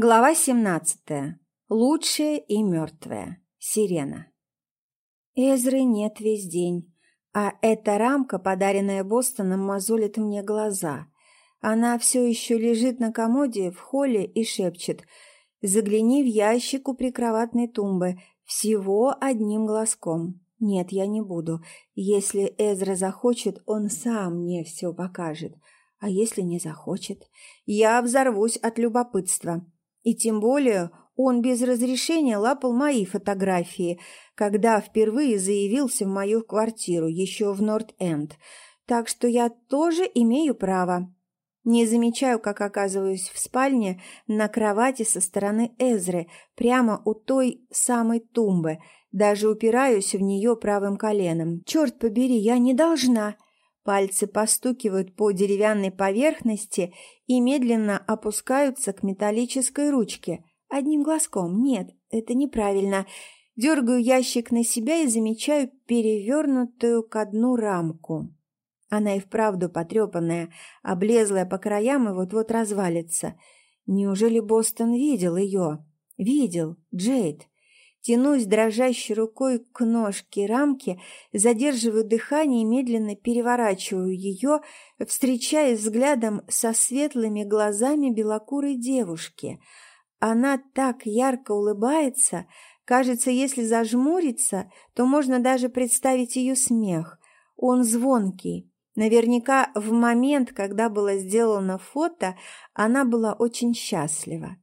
Глава 17. Лучшее и мертвое. Сирена. Эзры нет весь день, а эта рамка, подаренная Бостоном, мозолит мне глаза. Она все еще лежит на комоде в холле и шепчет «Загляни в ящик у прикроватной тумбы, всего одним глазком». Нет, я не буду. Если Эзра захочет, он сам мне все покажет. А если не захочет? Я взорвусь от любопытства. И тем более он без разрешения лапал мои фотографии, когда впервые заявился в мою квартиру, еще в Норт-Энд. Так что я тоже имею право. Не замечаю, как оказываюсь в спальне на кровати со стороны Эзры, прямо у той самой тумбы. Даже упираюсь в нее правым коленом. Черт побери, я не должна. Пальцы постукивают по деревянной поверхности и медленно опускаются к металлической ручке. Одним глазком. Нет, это неправильно. Дергаю ящик на себя и замечаю перевернутую ко дну рамку. Она и вправду потрепанная, облезлая по краям и вот-вот развалится. Неужели Бостон видел ее? Видел, Джейд. Тянусь дрожащей рукой к ножке рамки, задерживаю дыхание и медленно переворачиваю ее, встречаясь взглядом со светлыми глазами белокурой девушки. Она так ярко улыбается, кажется, если зажмуриться, то можно даже представить ее смех. Он звонкий. Наверняка в момент, когда было сделано фото, она была очень счастлива.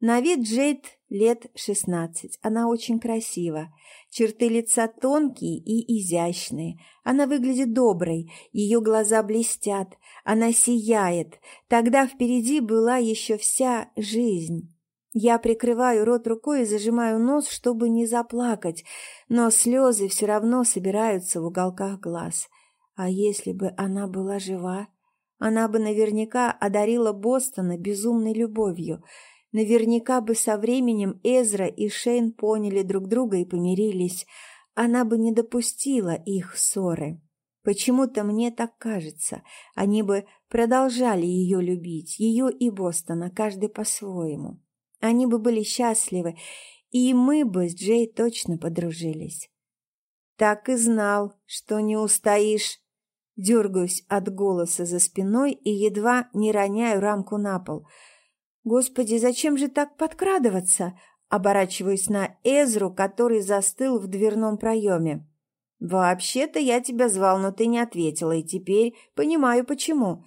На вид Джейд лет шестнадцать. Она очень красива. Черты лица тонкие и изящные. Она выглядит доброй, ее глаза блестят, она сияет. Тогда впереди была еще вся жизнь. Я прикрываю рот рукой и зажимаю нос, чтобы не заплакать, но слезы все равно собираются в уголках глаз. А если бы она была жива? Она бы наверняка одарила Бостона безумной любовью – Наверняка бы со временем Эзра и Шейн поняли друг друга и помирились. Она бы не допустила их ссоры. Почему-то мне так кажется. Они бы продолжали ее любить, ее и Бостона, каждый по-своему. Они бы были счастливы, и мы бы с Джей точно подружились. Так и знал, что не устоишь. Дергаюсь от голоса за спиной и едва не роняю рамку на пол – «Господи, зачем же так подкрадываться?» Оборачиваюсь на Эзру, который застыл в дверном проеме. «Вообще-то я тебя звал, но ты не ответила, и теперь понимаю, почему».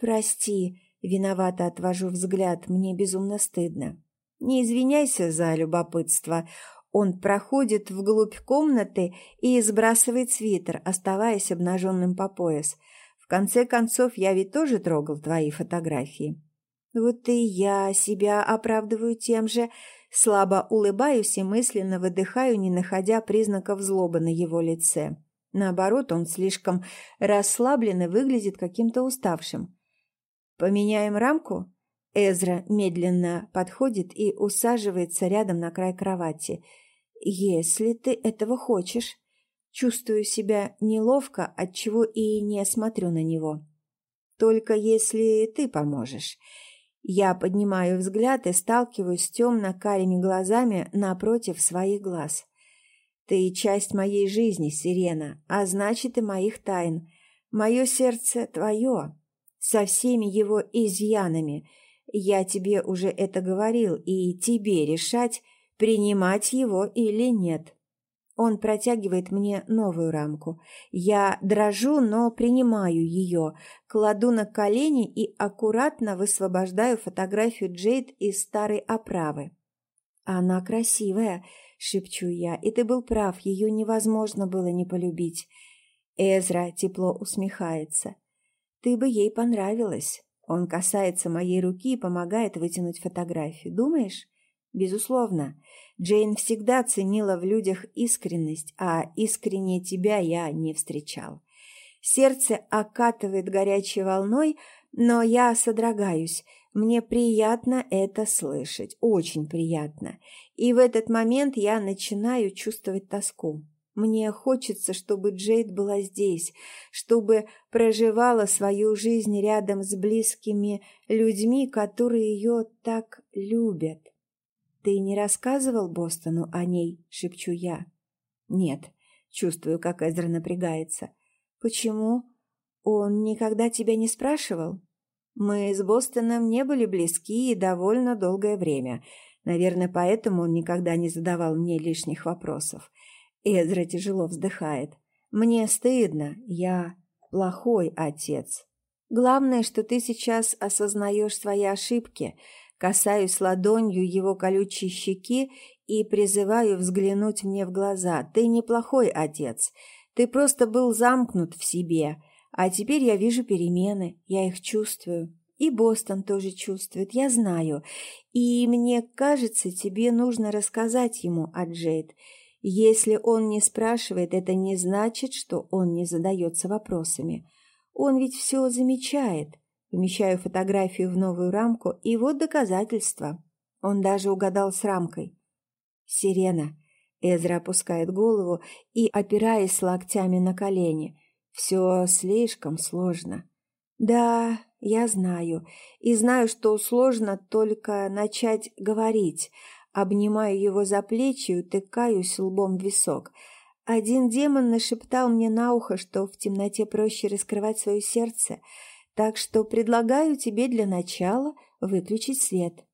«Прости», — виновато отвожу взгляд, мне безумно стыдно. «Не извиняйся за любопытство». Он проходит вглубь комнаты и сбрасывает свитер, оставаясь обнаженным по пояс. В конце концов, я ведь тоже трогал твои фотографии. Вот и я себя оправдываю тем же. Слабо улыбаюсь и мысленно выдыхаю, не находя признаков злобы на его лице. Наоборот, он слишком расслаблен и выглядит каким-то уставшим. «Поменяем рамку?» Эзра медленно подходит и усаживается рядом на край кровати. «Если ты этого хочешь». Чувствую себя неловко, отчего и не смотрю на него. «Только если ты поможешь». Я поднимаю взгляд и сталкиваюсь с темно-карими глазами напротив своих глаз. Ты часть моей жизни, Сирена, а значит и моих тайн. Мое сердце твое, со всеми его изъянами. Я тебе уже это говорил, и тебе решать, принимать его или нет. Он протягивает мне новую рамку. Я дрожу, но принимаю ее, кладу на колени и аккуратно высвобождаю фотографию Джейд из старой оправы. «Она красивая», — шепчу я, — «и ты был прав, ее невозможно было не полюбить». Эзра тепло усмехается. «Ты бы ей понравилась». Он касается моей руки и помогает вытянуть фотографию. «Думаешь?» «Безусловно. Джейн всегда ценила в людях искренность, а искренне тебя я не встречал. Сердце окатывает горячей волной, но я содрогаюсь. Мне приятно это слышать, очень приятно. И в этот момент я начинаю чувствовать тоску. Мне хочется, чтобы Джейд была здесь, чтобы проживала свою жизнь рядом с близкими людьми, которые ее так любят. «Ты не рассказывал Бостону о ней?» — шепчу я. «Нет». Чувствую, как Эзра напрягается. «Почему? Он никогда тебя не спрашивал?» «Мы с Бостоном не были близки и довольно долгое время. Наверное, поэтому он никогда не задавал мне лишних вопросов. Эзра тяжело вздыхает. «Мне стыдно. Я плохой отец. Главное, что ты сейчас осознаешь свои ошибки. Касаюсь ладонью его колючей щеки и призываю взглянуть мне в глаза. Ты неплохой отец. Ты просто был замкнут в себе. А теперь я вижу перемены. Я их чувствую. И Бостон тоже чувствует, я знаю. И мне кажется, тебе нужно рассказать ему о Джейд. Если он не спрашивает, это не значит, что он не задается вопросами. Он ведь все замечает. Помещаю фотографию в новую рамку, и вот доказательства. Он даже угадал с рамкой. «Сирена». Эзра опускает голову и, опираясь локтями на колени. «Все слишком сложно». «Да, я знаю. И знаю, что сложно только начать говорить, Обнимаю его за плечи и утыкаюсь лбом в висок. Один демон нашептал мне на ухо, что в темноте проще раскрывать свое сердце, так что предлагаю тебе для начала выключить свет.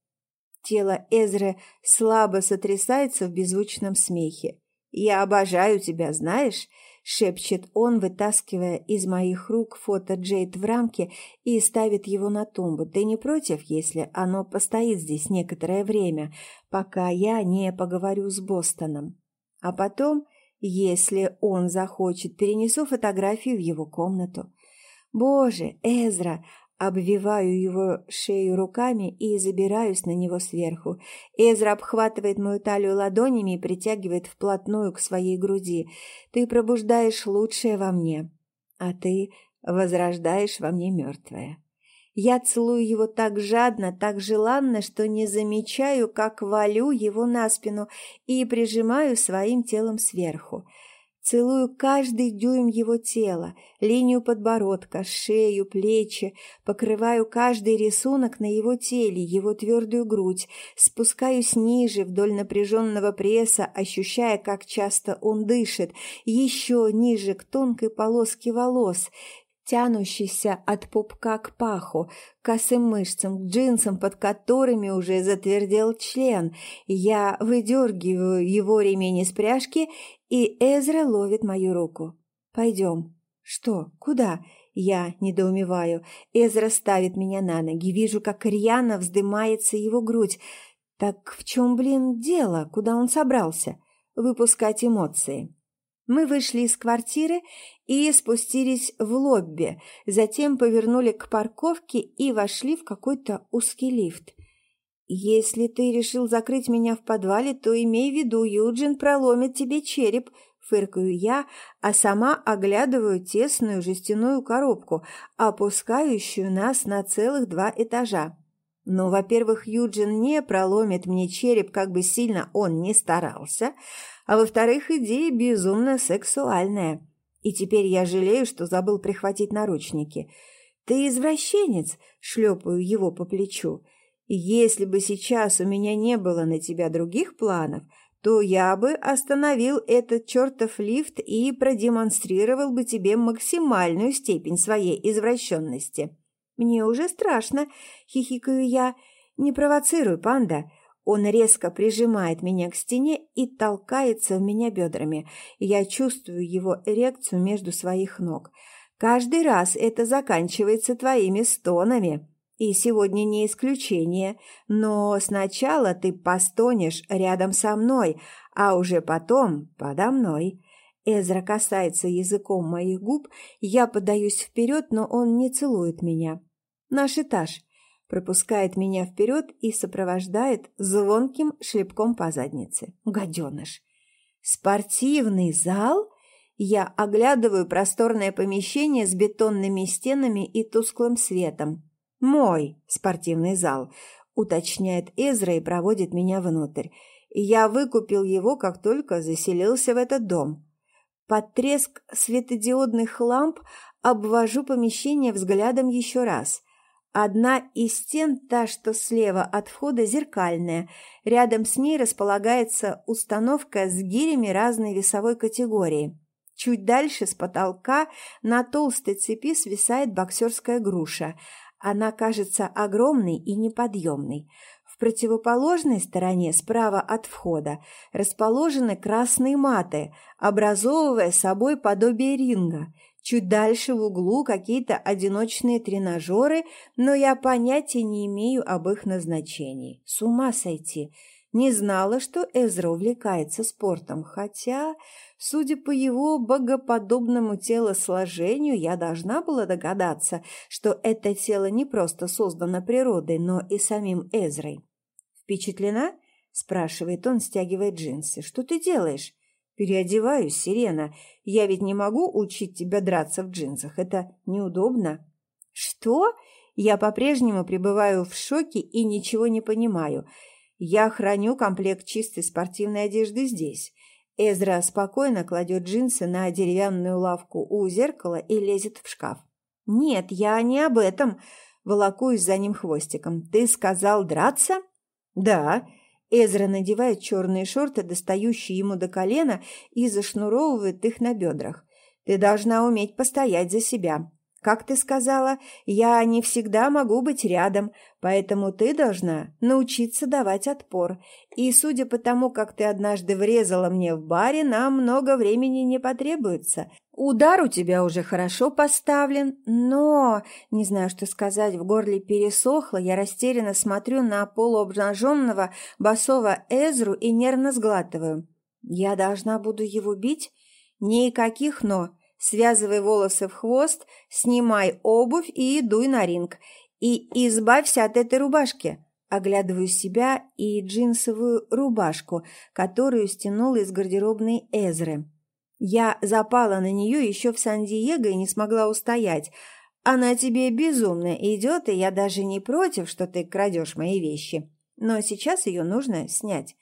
Тело Эзры слабо сотрясается в беззвучном смехе. «Я обожаю тебя, знаешь?» — шепчет он, вытаскивая из моих рук фото Джейд в рамке и ставит его на тумбу. «Ты не против, если оно постоит здесь некоторое время, пока я не поговорю с Бостоном? А потом, если он захочет, перенесу фотографию в его комнату». «Боже, Эзра, Обвиваю его шею руками и забираюсь на него сверху. Эзра обхватывает мою талию ладонями и притягивает вплотную к своей груди. Ты пробуждаешь лучшее во мне, а ты возрождаешь во мне мертвое. Я целую его так жадно, так желанно, что не замечаю, как валю его на спину и прижимаю своим телом сверху. Целую каждый дюйм его тела, линию подбородка, шею, плечи, покрываю каждый рисунок на его теле, его твердую грудь, спускаюсь ниже вдоль напряженного пресса, ощущая, как часто он дышит, еще ниже к тонкой полоске волос, тянущийся от пупка к паху, к косым мышцам, к джинсам, под которыми уже затвердел член. Я выдергиваю его ремень из пряжки и Эзра ловит мою руку. «Пойдем». «Что? Куда?» Я недоумеваю. Эзра ставит меня на ноги. Вижу, как рьяно вздымается его грудь. Так в чем, блин, дело? Куда он собрался? Выпускать эмоции. Мы вышли из квартиры и спустились в лобби, затем повернули к парковке и вошли в какой-то узкий лифт. «Если ты решил закрыть меня в подвале, то имей в виду, Юджин проломит тебе череп», — фыркаю я, а сама оглядываю тесную жестяную коробку, опускающую нас на целых два этажа. Но, во-первых, Юджин не проломит мне череп, как бы сильно он ни старался, а во-вторых, идея безумно сексуальная. И теперь я жалею, что забыл прихватить наручники. «Ты извращенец!» — шлепаю его по плечу. Если бы сейчас у меня не было на тебя других планов, то я бы остановил этот чертов лифт и продемонстрировал бы тебе максимальную степень своей извращенности. Мне уже страшно, хихикаю я. Не провоцируй, панда. Он резко прижимает меня к стене и толкается в меня бедрами. Я чувствую его эрекцию между своих ног. Каждый раз это заканчивается твоими стонами. И сегодня не исключение, но сначала ты постонешь рядом со мной, а уже потом подо мной. Эзра касается языком моих губ, я подаюсь вперед, но он не целует меня. Наш этаж пропускает меня вперед и сопровождает звонким шлепком по заднице. Гаденыш. Спортивный зал? Я оглядываю просторное помещение с бетонными стенами и тусклым светом. «Мой спортивный зал», — уточняет Эзра и проводит меня внутрь. «Я выкупил его, как только заселился в этот дом». Под треск светодиодных ламп обвожу помещение взглядом еще раз. Одна из стен, та, что слева от входа, зеркальная. Рядом с ней располагается установка с гирями разной весовой категории. Чуть дальше с потолка на толстой цепи свисает боксерская груша. Она кажется огромной и неподъемной. Противоположной стороне, справа от входа, расположены красные маты, образовывая собой подобие ринга. Чуть дальше в углу какие-то одиночные тренажеры, но я понятия не имею об их назначении. С ума сойти! Не знала, что Эзра увлекается спортом, хотя, судя по его богоподобному телосложению, я должна была догадаться, что это тело не просто создано природой, но и самим Эзрой. «Впечатлена?» – спрашивает он, стягивая джинсы. «Что ты делаешь?» «Переодеваюсь, Сирена. Я ведь не могу учить тебя драться в джинсах. Это неудобно». «Что?» Я по-прежнему пребываю в шоке и ничего не понимаю – я храню комплект чистой спортивной одежды здесь. Эзра спокойно кладет джинсы на деревянную лавку у зеркала и лезет в шкаф. «Нет, я не об этом», — волокуюсь за ним хвостиком. «Ты сказал драться?» «Да». Эзра надевает черные шорты, достающие ему до колена, и зашнуровывает их на бедрах. «Ты должна уметь постоять за себя. Как ты сказала, я не всегда могу быть рядом, поэтому ты должна научиться давать отпор. И судя по тому, как ты однажды врезала мне в баре, нам много времени не потребуется. Удар у тебя уже хорошо поставлен, но... Не знаю, что сказать, в горле пересохло, я растерянно смотрю на полуобнаженного босого Эзру и нервно сглатываю. Я должна буду его бить? Никаких «но». Связывай волосы в хвост, снимай обувь и дуй на ринг. И избавься от этой рубашки. Оглядываю себя и джинсовую рубашку, которую стянула из гардеробной Эзры. Я запала на нее еще в Сан-Диего и не смогла устоять. Она тебе безумно идет, и я даже не против, что ты крадешь мои вещи. Но сейчас ее нужно снять.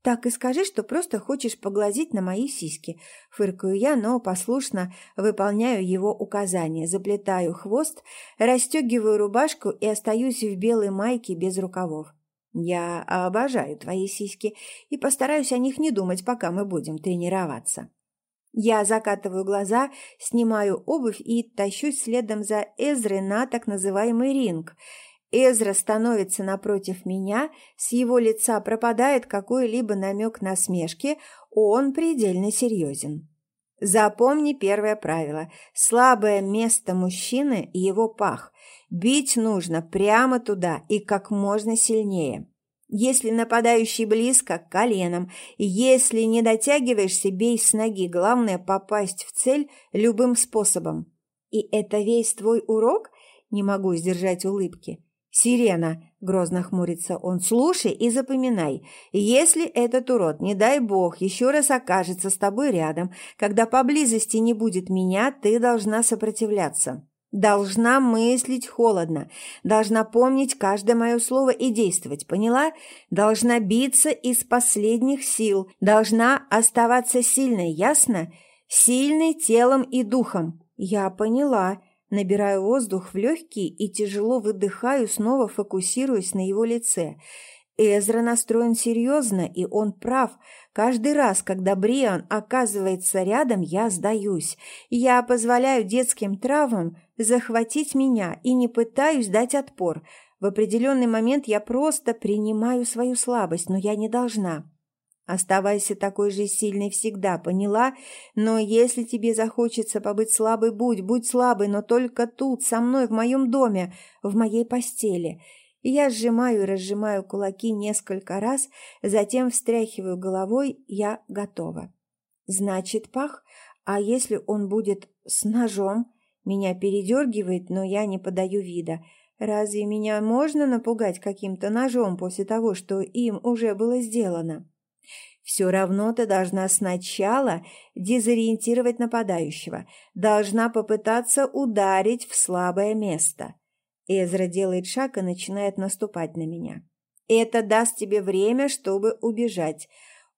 «Так и скажи, что просто хочешь поглазеть на мои сиськи». Фыркаю я, но послушно выполняю его указания, заплетаю хвост, расстегиваю рубашку и остаюсь в белой майке без рукавов. «Я обожаю твои сиськи и постараюсь о них не думать, пока мы будем тренироваться». Я закатываю глаза, снимаю обувь и тащусь следом за Эзрой на так называемый ринг – Эзра становится напротив меня, с его лица пропадает какой-либо намек на смешки, он предельно серьезен. Запомни первое правило. Слабое место мужчины – его пах. Бить нужно прямо туда и как можно сильнее. Если нападающий близко – коленом. Если не дотягиваешься – бей с ноги. Главное – попасть в цель любым способом. И это весь твой урок? Не могу сдержать улыбки. «Сирена!» – грозно хмурится он. «Слушай и запоминай. Если этот урод, не дай бог, еще раз окажется с тобой рядом, когда поблизости не будет меня, ты должна сопротивляться. Должна мыслить холодно, должна помнить каждое мое слово и действовать, поняла? Должна биться из последних сил, должна оставаться сильной, ясно? Сильной телом и духом». «Я поняла», Набираю воздух в легкие и тяжело выдыхаю, снова фокусируясь на его лице. Эзра настроен серьезно, и он прав. Каждый раз, когда Бриан оказывается рядом, я сдаюсь. Я позволяю детским травмам захватить меня и не пытаюсь дать отпор. В определенный момент я просто принимаю свою слабость, но я не должна. Оставайся такой же сильной всегда, поняла? Но если тебе захочется побыть слабой, будь, будь слабой, но только тут, со мной, в моем доме, в моей постели. Я сжимаю и разжимаю кулаки несколько раз, затем встряхиваю головой, я готова. Значит, пах, а если он будет с ножом? Меня передергивает, но я не подаю вида. Разве меня можно напугать каким-то ножом после того, что им уже было сделано? Все равно ты должна сначала дезориентировать нападающего, должна попытаться ударить в слабое место. Эзра делает шаг и начинает наступать на меня. Это даст тебе время, чтобы убежать.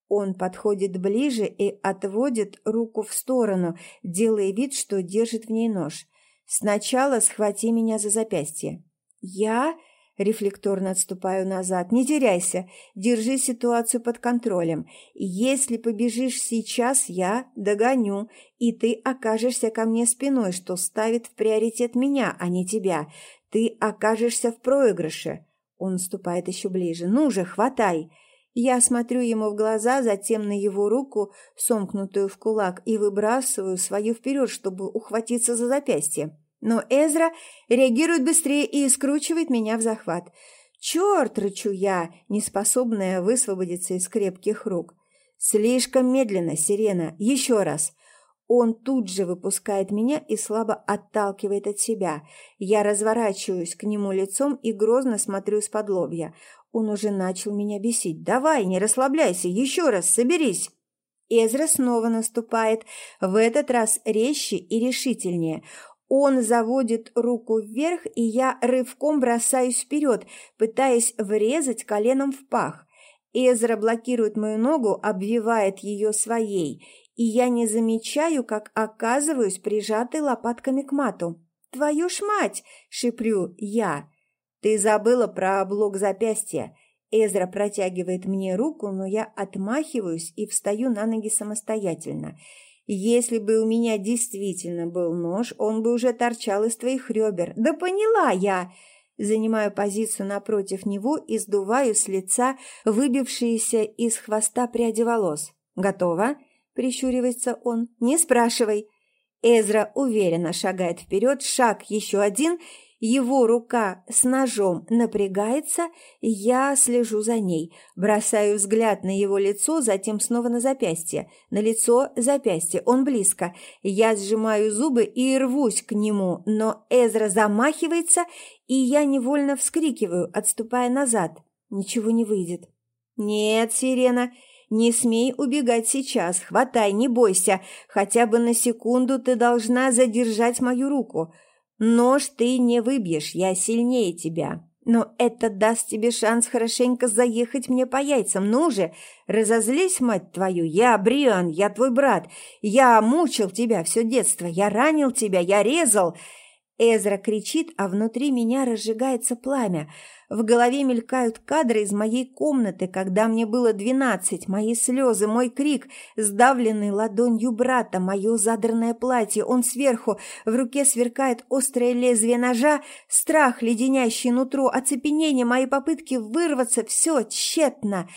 Он подходит ближе и отводит руку в сторону, делая вид, что держит в ней нож. «Сначала схвати меня за запястье». «Я?» Рефлекторно отступаю назад. «Не теряйся. Держи ситуацию под контролем. Если побежишь сейчас, я догоню, и ты окажешься ко мне спиной, что ставит в приоритет меня, а не тебя. Ты окажешься в проигрыше». Он наступает еще ближе. «Ну же, хватай!» Я смотрю ему в глаза, затем на его руку, сомкнутую в кулак, и выбрасываю свою вперед, чтобы ухватиться за запястье. Но Эзра реагирует быстрее и скручивает меня в захват. «Черт!» — рычу я, неспособная высвободиться из крепких рук. «Слишком медленно, Сирена. Еще раз!» Он тут же выпускает меня и слабо отталкивает от себя. Я разворачиваюсь к нему лицом и грозно смотрю из-под лобья. Он уже начал меня бесить. «Давай, не расслабляйся, еще раз, соберись!» Эзра снова наступает, в этот раз резче и решительнее. Он заводит руку вверх, и я рывком бросаюсь вперед, пытаясь врезать коленом в пах. Эзра блокирует мою ногу, обвивает ее своей, и я не замечаю, как оказываюсь прижатой лопатками к мату. «Твою ж мать!» — шиплю я. «Ты забыла про облог запястья». Эзра протягивает мне руку, но я отмахиваюсь и встаю на ноги самостоятельно. Если бы у меня действительно был нож, он бы уже торчал из твоих ребер. Да поняла я! Занимаю позицию напротив него и сдуваю с лица выбившиеся из хвоста пряди волос. «Готово?» – прищуривается он. «Не спрашивай». Эзра уверенно шагает вперед, шаг еще один – его рука с ножом напрягается, я слежу за ней, бросаю взгляд на его лицо, затем снова на запястье. На лицо, запястье, он близко. Я сжимаю зубы и рвусь к нему, но Эзра замахивается, и я невольно вскрикиваю, отступая назад. Ничего не выйдет. «Нет, Сирена, не смей убегать сейчас, хватай, не бойся, хотя бы на секунду ты должна задержать мою руку». Нож ты не выбьешь, я сильнее тебя. Но это даст тебе шанс хорошенько заехать мне по яйцам. Ну же, разозлись, мать твою, я Бриан, я твой брат. Я мучил тебя все детство, я ранил тебя, я резал. Эзра кричит, а внутри меня разжигается пламя. В голове мелькают кадры из моей комнаты, когда мне было двенадцать, мои слезы, мой крик, сдавленный ладонью брата, мое задранное платье, он сверху, в руке сверкает острое лезвие ножа, страх, леденящий нутро, оцепенение, мои попытки вырваться, все тщетно.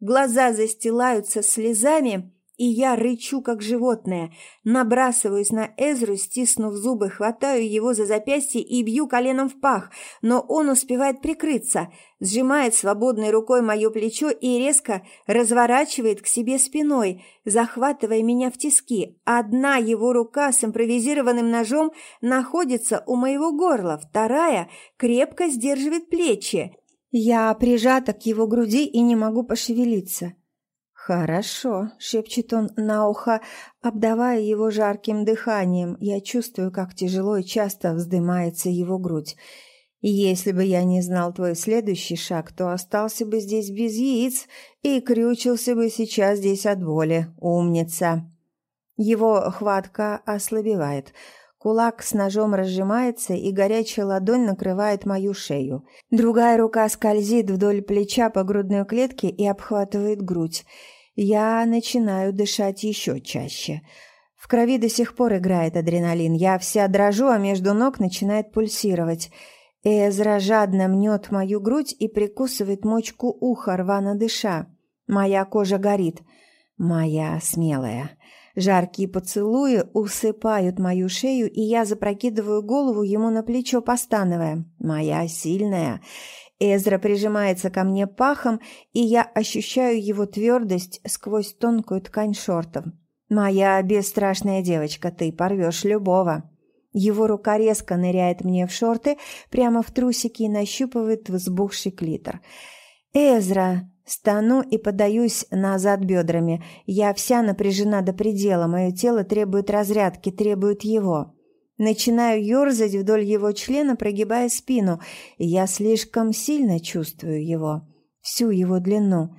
Глаза застилаются слезами, и я рычу, как животное, набрасываюсь на Эзру, стиснув зубы, хватаю его за запястье и бью коленом в пах, но он успевает прикрыться, сжимает свободной рукой мое плечо и резко разворачивает к себе спиной, захватывая меня в тиски. Одна его рука с импровизированным ножом находится у моего горла, вторая крепко сдерживает плечи. Я прижата к его груди и не могу пошевелиться. «Хорошо», — шепчет он на ухо, обдавая его жарким дыханием. Я чувствую, как тяжело и часто вздымается его грудь. «Если бы я не знал твой следующий шаг, то остался бы здесь без яиц и крючился бы сейчас здесь от боли. Умница!» Его хватка ослабевает. Кулак с ножом разжимается, и горячая ладонь накрывает мою шею. Другая рука скользит вдоль плеча по грудной клетке и обхватывает грудь. Я начинаю дышать еще чаще. В крови до сих пор играет адреналин. Я вся дрожу, а между ног начинает пульсировать. Эзра жадно мнет мою грудь и прикусывает мочку уха, рвано дыша. Моя кожа горит. Моя смелая. Жаркие поцелуи усыпают мою шею, и я запрокидываю голову ему на плечо, постановая. «Моя сильная!» Эзра прижимается ко мне пахом, и я ощущаю его твердость сквозь тонкую ткань шортов. «Моя бесстрашная девочка, ты порвешь любого!» Его рука резко ныряет мне в шорты, прямо в трусики и нащупывает взбухший клитор. «Эзра!» Стану и подаюсь назад бедрами. Я вся напряжена до предела, мое тело требует разрядки, требует его. Начинаю ерзать вдоль его члена, прогибая спину. Я слишком сильно чувствую его, всю его длину.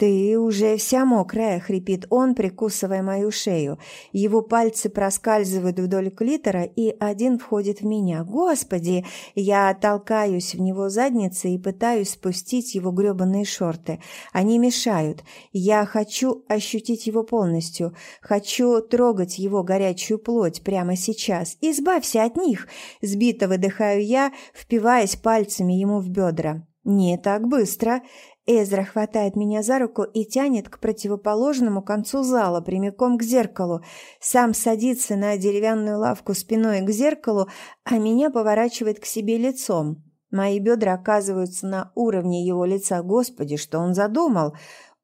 «Ты уже вся мокрая», — хрипит он, прикусывая мою шею. Его пальцы проскальзывают вдоль клитора, и один входит в меня. «Господи!» Я толкаюсь в него задницей и пытаюсь спустить его грёбаные шорты. Они мешают. Я хочу ощутить его полностью. Хочу трогать его горячую плоть прямо сейчас. «Избавься от них!» Сбито выдыхаю я, впиваясь пальцами ему в бедра. «Не так быстро!» Эзра хватает меня за руку и тянет к противоположному концу зала, прямиком к зеркалу. Сам садится на деревянную лавку спиной к зеркалу, а меня поворачивает к себе лицом. Мои бедра оказываются на уровне его лица. Господи, что он задумал?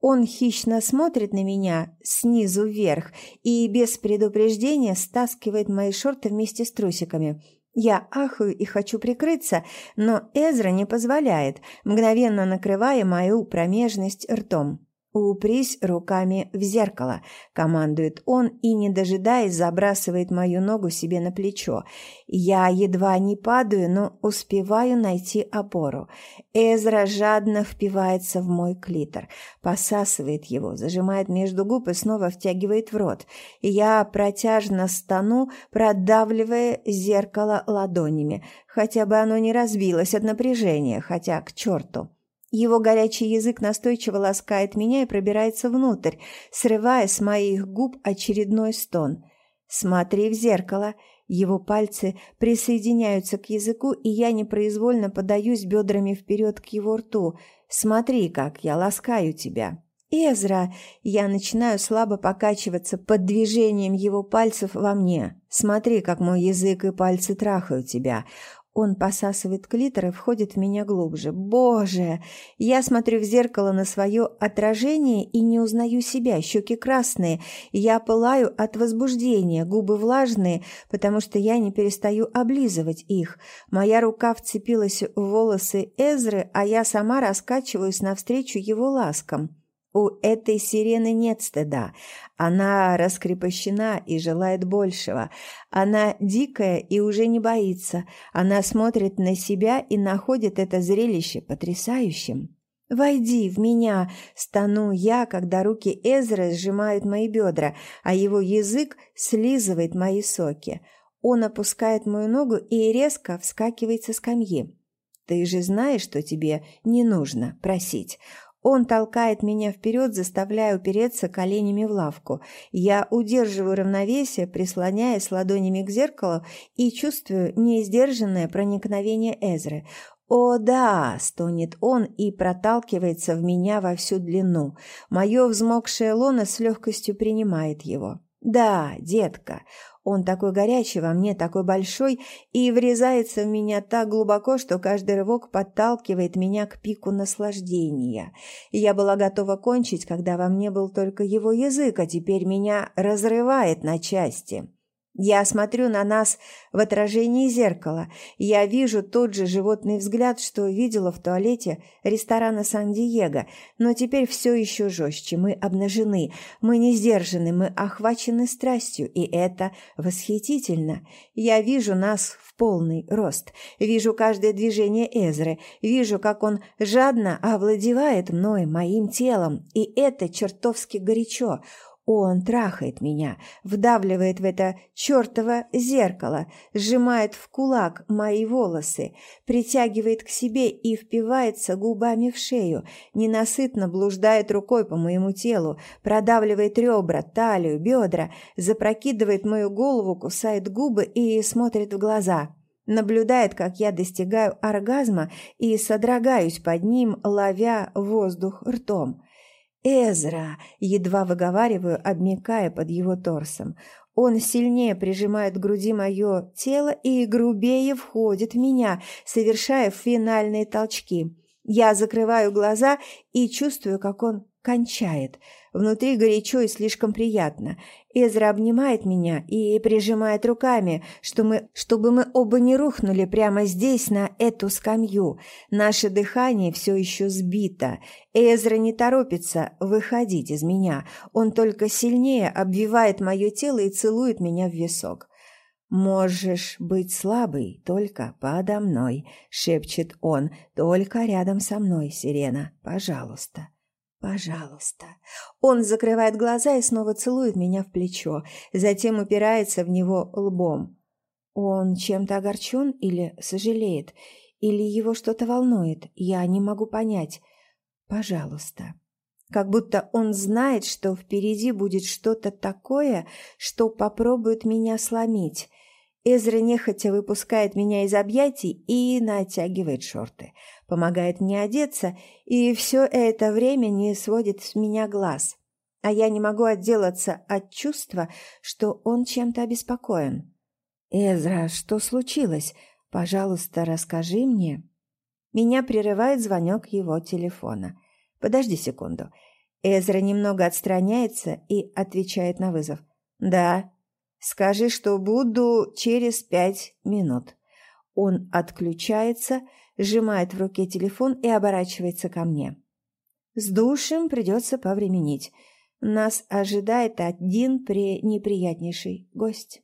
Он хищно смотрит на меня снизу вверх и без предупреждения стаскивает мои шорты вместе с трусиками – я ахаю и хочу прикрыться, но Эзра не позволяет, мгновенно накрывая мою промежность ртом. «Упрись руками в зеркало», — командует он и, не дожидаясь, забрасывает мою ногу себе на плечо. Я едва не падаю, но успеваю найти опору. Эзра жадно впивается в мой клитор, посасывает его, зажимает между губ и снова втягивает в рот. Я протяжно стану, продавливая зеркало ладонями, хотя бы оно не разбилось от напряжения, хотя к черту. Его горячий язык настойчиво ласкает меня и пробирается внутрь, срывая с моих губ очередной стон. «Смотри в зеркало!» Его пальцы присоединяются к языку, и я непроизвольно подаюсь бедрами вперед к его рту. «Смотри, как я ласкаю тебя!» «Эзра!» Я начинаю слабо покачиваться под движением его пальцев во мне. «Смотри, как мой язык и пальцы трахают тебя!» Он посасывает клитор и входит в меня глубже. Боже! Я смотрю в зеркало на свое отражение и не узнаю себя. Щеки красные. Я пылаю от возбуждения, губы влажные, потому что я не перестаю облизывать их. Моя рука вцепилась в волосы Эзры, а я сама раскачиваюсь навстречу его ласкам. У этой сирены нет стыда. Она раскрепощена и желает большего. Она дикая и уже не боится. Она смотрит на себя и находит это зрелище потрясающим. «Войди в меня!» – стану я, когда руки Эзры сжимают мои бедра, а его язык слизывает мои соки. Он опускает мою ногу и резко вскакивает со скамьи. «Ты же знаешь, что тебе не нужно просить. Он толкает меня вперед, заставляя упереться коленями в лавку. Я удерживаю равновесие, прислоняясь ладонями к зеркалу и чувствую неиздержанное проникновение Эзры. «О, да!» – стонет он и проталкивается в меня во всю длину. Мое взмокшее лоно с легкостью принимает его. «Да, детка!» Он такой горячий во мне, такой большой, и врезается в меня так глубоко, что каждый рывок подталкивает меня к пику наслаждения. Я была готова кончить, когда во мне был только его язык, а теперь меня разрывает на части. Я смотрю на нас в отражении зеркала. Я вижу тот же животный взгляд, что видела в туалете ресторана Сан-Диего, но теперь все еще жестче. Мы обнажены, мы не сдержаны, мы охвачены страстью, и это восхитительно. Я вижу нас в полный рост, вижу каждое движение Эзры, вижу, как он жадно овладевает мной, моим телом, и это чертовски горячо. Он трахает меня, вдавливает в это чертово зеркало, сжимает в кулак мои волосы, притягивает к себе и впивается губами в шею, ненасытно блуждает рукой по моему телу, продавливает ребра, талию, бедра, запрокидывает мою голову, кусает губы и смотрит в глаза. Наблюдает, как я достигаю оргазма и содрогаюсь под ним, ловя воздух ртом. «Эзра!» – едва выговариваю, обмикая под его торсом. Он сильнее прижимает к груди мое тело и грубее входит в меня, совершая финальные толчки. Я закрываю глаза и чувствую, как он кончает. Внутри горячо и слишком приятно. Эзра обнимает меня и прижимает руками, что мы, чтобы мы оба не рухнули прямо здесь, на эту скамью. Наше дыхание все еще сбито. Эзра не торопится выходить из меня. Он только сильнее обвивает мое тело и целует меня в висок. «Можешь быть слабый только подо мной», — шепчет он, — «только рядом со мной, Сирена, пожалуйста». Пожалуйста. Он закрывает глаза и снова целует меня в плечо, затем упирается в него лбом. Он чем-то огорчен или сожалеет, или его что-то волнует, я не могу понять. Пожалуйста. Как будто он знает, что впереди будет что-то такое, что попробует меня сломить. Эзра нехотя выпускает меня из объятий и натягивает шорты. Помогает мне одеться, и все это время не сводит с меня глаз. А я не могу отделаться от чувства, что он чем-то обеспокоен. «Эзра, что случилось? Пожалуйста, расскажи мне». Меня прерывает звонок его телефона. «Подожди секунду». Эзра немного отстраняется и отвечает на вызов. «Да, Скажи, что буду через пять минут». Он отключается, сжимает в руке телефон и оборачивается ко мне. С душем придется повременить. Нас ожидает один пренеприятнейший гость.